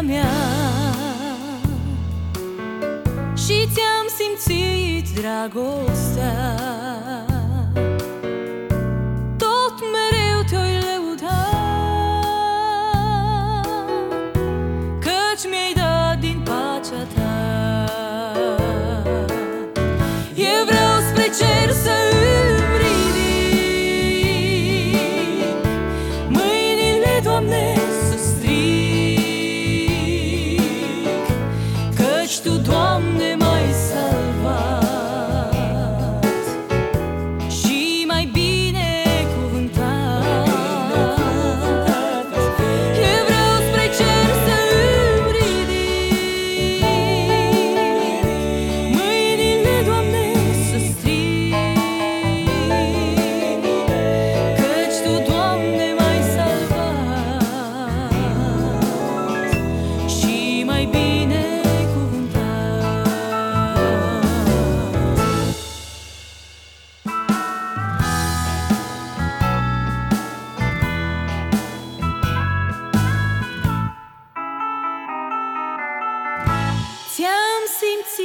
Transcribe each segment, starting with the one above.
viața mea. Și ți-am simțit dragostea Căci Tu, Doamne,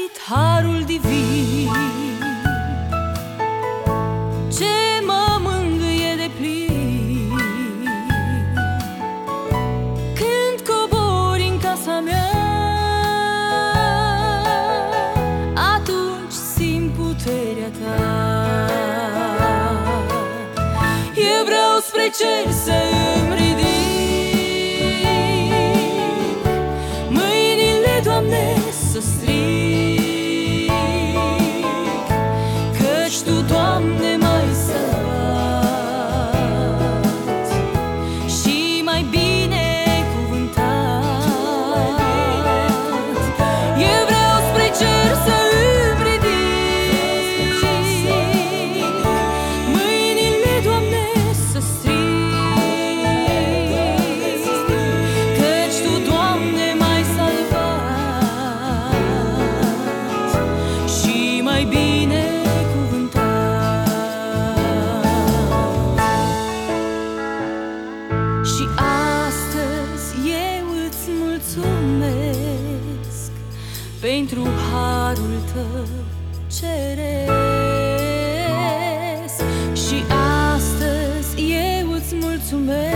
simțit harul divin. Ce mă mângâie de plin? Când cobori în casa mea Atunci simt puterea ta. Eu vreau spre cer să îmi ridic Mâinile, Doamne, să stric Pentru harul tău ceresc. Și astăzi eu îți mulțumesc